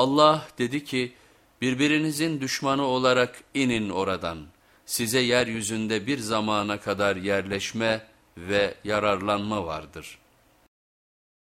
Allah dedi ki birbirinizin düşmanı olarak inin oradan. Size yeryüzünde bir zamana kadar yerleşme ve yararlanma vardır.''